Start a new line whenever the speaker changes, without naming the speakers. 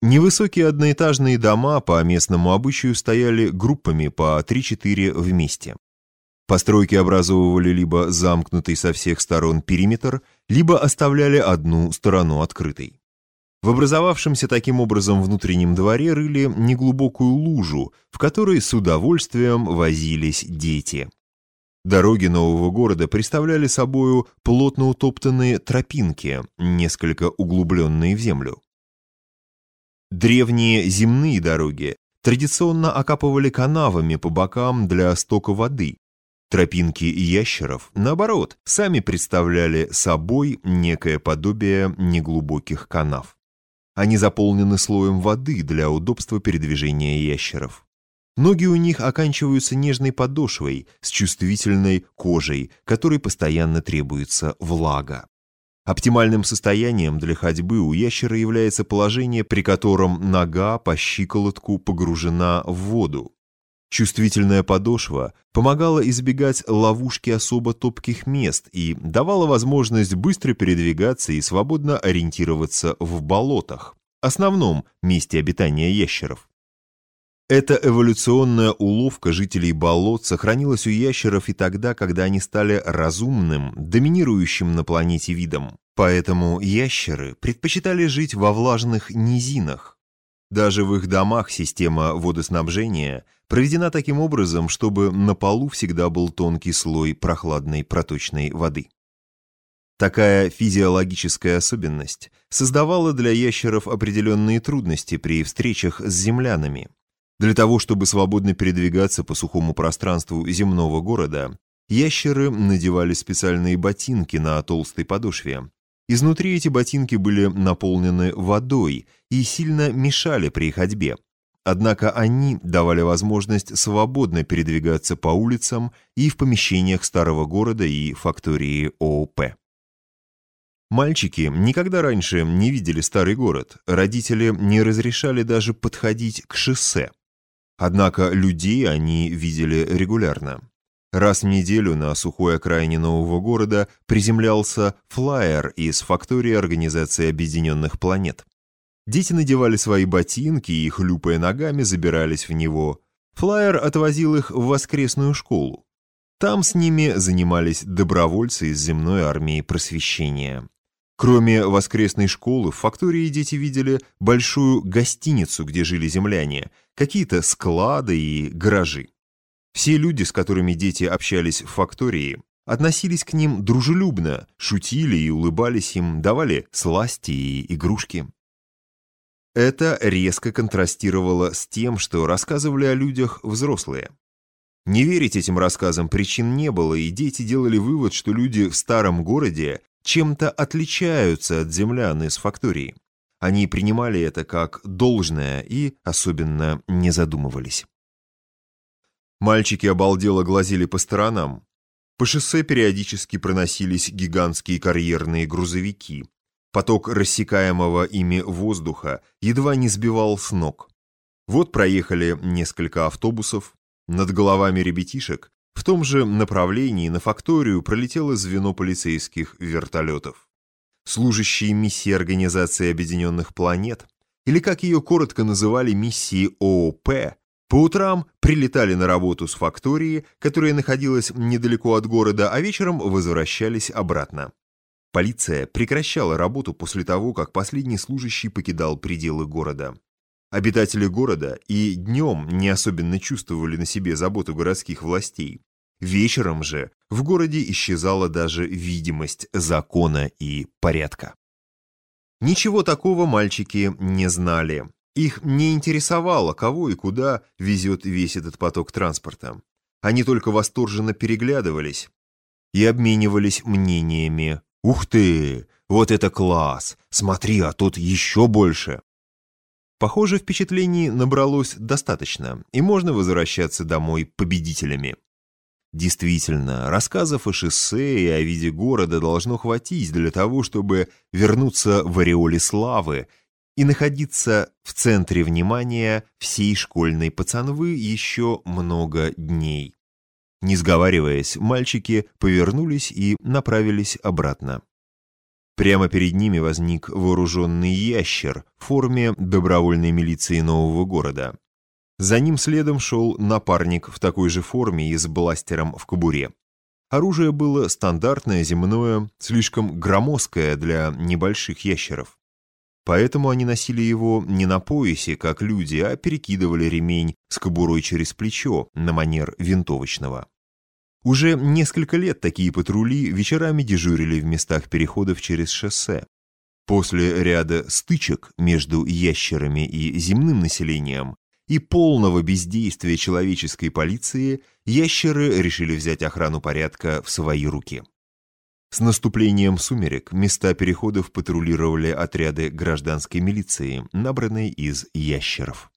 Невысокие одноэтажные дома по местному обычаю стояли группами по 3-4 вместе. Постройки образовывали либо замкнутый со всех сторон периметр, либо оставляли одну сторону открытой. В образовавшемся таким образом внутреннем дворе рыли неглубокую лужу, в которой с удовольствием возились дети. Дороги нового города представляли собою плотно утоптанные тропинки, несколько углубленные в землю. Древние земные дороги традиционно окапывали канавами по бокам для стока воды. Тропинки ящеров, наоборот, сами представляли собой некое подобие неглубоких канав. Они заполнены слоем воды для удобства передвижения ящеров. Ноги у них оканчиваются нежной подошвой с чувствительной кожей, которой постоянно требуется влага. Оптимальным состоянием для ходьбы у ящера является положение, при котором нога по щиколотку погружена в воду. Чувствительная подошва помогала избегать ловушки особо топких мест и давала возможность быстро передвигаться и свободно ориентироваться в болотах, основном месте обитания ящеров. Эта эволюционная уловка жителей болот сохранилась у ящеров и тогда, когда они стали разумным, доминирующим на планете видом. Поэтому ящеры предпочитали жить во влажных низинах. Даже в их домах система водоснабжения проведена таким образом, чтобы на полу всегда был тонкий слой прохладной проточной воды. Такая физиологическая особенность создавала для ящеров определенные трудности при встречах с землянами. Для того, чтобы свободно передвигаться по сухому пространству земного города, ящеры надевали специальные ботинки на толстой подошве. Изнутри эти ботинки были наполнены водой и сильно мешали при ходьбе. Однако они давали возможность свободно передвигаться по улицам и в помещениях старого города и фактории ООП. Мальчики никогда раньше не видели старый город, родители не разрешали даже подходить к шоссе. Однако людей они видели регулярно. Раз в неделю на сухой окраине нового города приземлялся флайер из фактории Организации Объединенных Планет. Дети надевали свои ботинки и, хлюпая ногами, забирались в него. Флайер отвозил их в воскресную школу. Там с ними занимались добровольцы из земной армии просвещения. Кроме воскресной школы, в фактории дети видели большую гостиницу, где жили земляне, какие-то склады и гаражи. Все люди, с которыми дети общались в фактории, относились к ним дружелюбно, шутили и улыбались им, давали сласти и игрушки. Это резко контрастировало с тем, что рассказывали о людях взрослые. Не верить этим рассказам причин не было, и дети делали вывод, что люди в старом городе чем-то отличаются от землян из фактории. Они принимали это как должное и особенно не задумывались. Мальчики обалдело глазели по сторонам. По шоссе периодически проносились гигантские карьерные грузовики. Поток рассекаемого ими воздуха едва не сбивал с ног. Вот проехали несколько автобусов. Над головами ребятишек в том же направлении на факторию пролетело звено полицейских вертолетов. Служащие миссии Организации Объединенных Планет, или как ее коротко называли миссии ООП, по утрам прилетали на работу с фактории, которая находилась недалеко от города, а вечером возвращались обратно. Полиция прекращала работу после того, как последний служащий покидал пределы города. Обитатели города и днем не особенно чувствовали на себе заботу городских властей. Вечером же в городе исчезала даже видимость закона и порядка. Ничего такого мальчики не знали. Их не интересовало, кого и куда везет весь этот поток транспорта. Они только восторженно переглядывались и обменивались мнениями. «Ух ты! Вот это класс! Смотри, а тут еще больше!» Похоже, впечатлений набралось достаточно, и можно возвращаться домой победителями. Действительно, рассказов о шоссе и о виде города должно хватить для того, чтобы вернуться в ореоле славы и находиться в центре внимания всей школьной пацанвы еще много дней. Не сговариваясь, мальчики повернулись и направились обратно. Прямо перед ними возник вооруженный ящер в форме добровольной милиции нового города. За ним следом шел напарник в такой же форме и с бластером в кобуре. Оружие было стандартное, земное, слишком громоздкое для небольших ящеров. Поэтому они носили его не на поясе, как люди, а перекидывали ремень с кобурой через плечо на манер винтовочного. Уже несколько лет такие патрули вечерами дежурили в местах переходов через шоссе. После ряда стычек между ящерами и земным населением и полного бездействия человеческой полиции ящеры решили взять охрану порядка в свои руки. С наступлением сумерек места переходов патрулировали отряды гражданской милиции, набранные из ящеров.